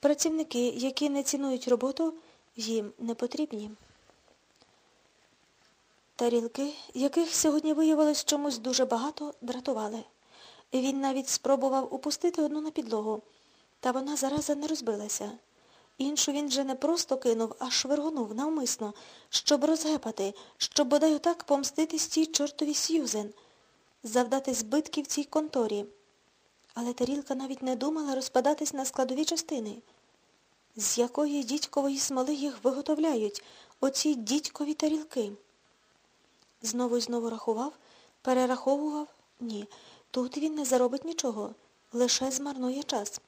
Працівники, які не цінують роботу, їм не потрібні. Тарілки, яких сьогодні виявилось чомусь дуже багато, дратували. Він навіть спробував упустити одну на підлогу, та вона зараза не розбилася. Іншу він вже не просто кинув, а швиргонув навмисно, щоб розгепати, щоб бодай отак помститись тій чортові Сьюзен, завдати збитків цій конторі. Але тарілка навіть не думала розпадатись на складові частини. З якої дідькової смоли їх виготовляють, оці дідькові тарілки? Знову і знову рахував, перераховував. Ні, тут він не заробить нічого, лише змарнує час.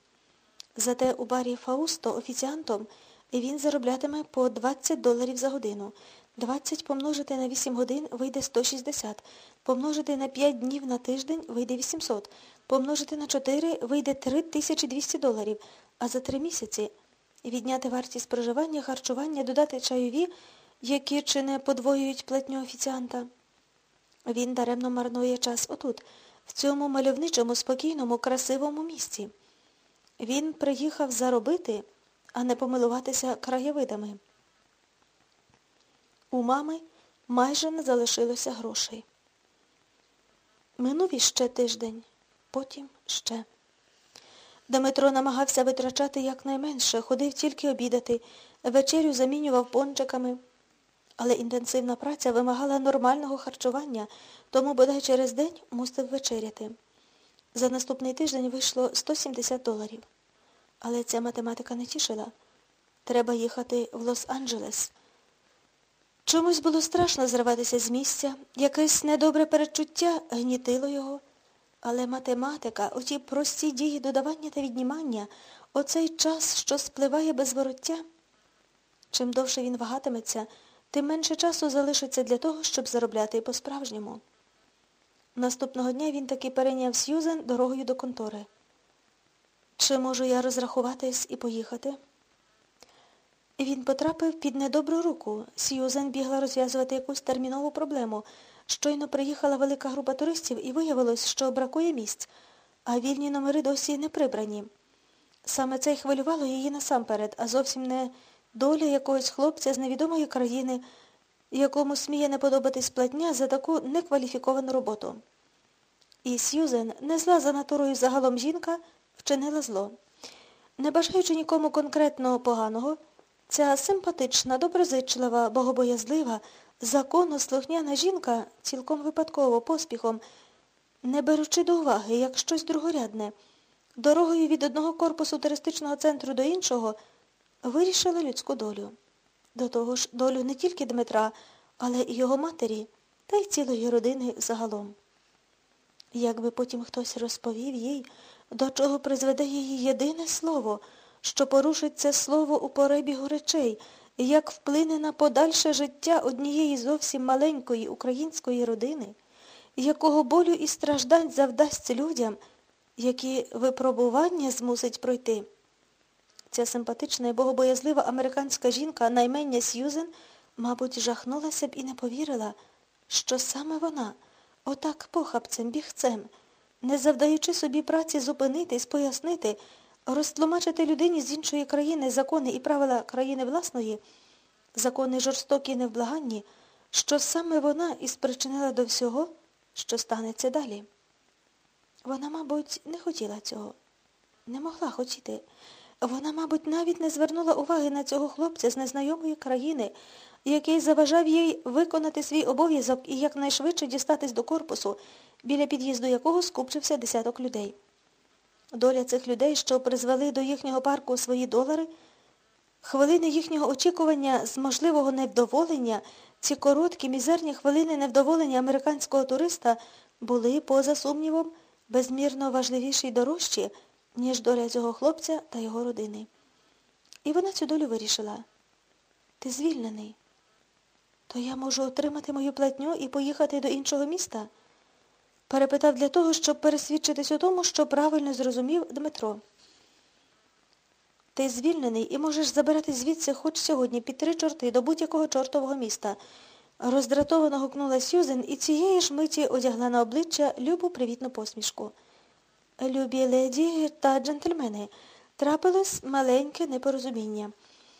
Зате у барі Фаусто офіціантом він зароблятиме по 20 доларів за годину. 20 помножити на 8 годин вийде 160, помножити на 5 днів на тиждень вийде 800, помножити на 4 вийде 3200 доларів, а за 3 місяці відняти вартість проживання, харчування, додати чайові, які чи не подвоюють платню офіціанта. Він даремно марнує час отут, в цьому мальовничому, спокійному, красивому місці. Він приїхав заробити, а не помилуватися краєвидами. У мами майже не залишилося грошей. Минув іще тиждень, потім ще. Дмитро намагався витрачати якнайменше, ходив тільки обідати, вечерю замінював пончиками. Але інтенсивна праця вимагала нормального харчування, тому бодай через день мусив вечеряти. За наступний тиждень вийшло 170 доларів. Але ця математика не тішила. Треба їхати в Лос-Анджелес. Чомусь було страшно зриватися з місця, якесь недобре перечуття гнітило його. Але математика, оті прості дії додавання та віднімання, оцей час, що спливає без вороття. Чим довше він вагатиметься, тим менше часу залишиться для того, щоб заробляти по-справжньому. Наступного дня він таки перейняв Сьюзен дорогою до контори. Чи можу я розрахуватись і поїхати? Він потрапив під недобру руку. Сьюзен бігла розв'язувати якусь термінову проблему. Щойно приїхала велика група туристів і виявилось, що бракує місць, а вільні номери досі не прибрані. Саме це й хвилювало її насамперед, а зовсім не доля якогось хлопця з невідомої країни, якому сміє не подобатись платня за таку некваліфіковану роботу. І Сьюзен, не зла за натурою загалом жінка, вчинила зло. Не бажаючи нікому конкретного поганого, ця симпатична, доброзичлива, богобоязлива, законослухняна жінка цілком випадково, поспіхом, не беручи до уваги, як щось другорядне, дорогою від одного корпусу туристичного центру до іншого, вирішила людську долю. До того ж, долю не тільки Дмитра, але і його матері, та й цілої родини загалом. Якби потім хтось розповів їй, до чого призведе її єдине слово, що порушить це слово у перебігу речей, як вплине на подальше життя однієї зовсім маленької української родини, якого болю і страждань завдасть людям, які випробування змусить пройти. Ця симпатична і богобоязлива американська жінка, наймення Сьюзен, мабуть, жахнулася б і не повірила, що саме вона, отак похапцем, бігцем, не завдаючи собі праці зупинитись, пояснити, розтлумачити людині з іншої країни закони і правила країни власної, закони жорстокі і невблаганні, що саме вона і спричинила до всього, що станеться далі. Вона, мабуть, не хотіла цього, не могла хотіти. Вона, мабуть, навіть не звернула уваги на цього хлопця з незнайомої країни, який заважав їй виконати свій обов'язок і якнайшвидше дістатись до корпусу, біля під'їзду якого скупчився десяток людей. Доля цих людей, що призвели до їхнього парку свої долари, хвилини їхнього очікування з можливого невдоволення, ці короткі, мізерні хвилини невдоволення американського туриста були, поза сумнівом, безмірно важливіші й дорожчі, ніж доля цього хлопця та його родини. І вона цю долю вирішила. Ти звільнений. То я можу отримати мою платню і поїхати до іншого міста? Перепитав для того, щоб пересвідчитись у тому, що правильно зрозумів Дмитро. Ти звільнений і можеш забирати звідси хоч сьогодні під три чорти до будь-якого чортового міста. Роздратовано гукнула Сюзен і цієї ж миті одягла на обличчя любу привітну посмішку. Любі леді та джентльмени, Трапилось маленьке непорозуміння.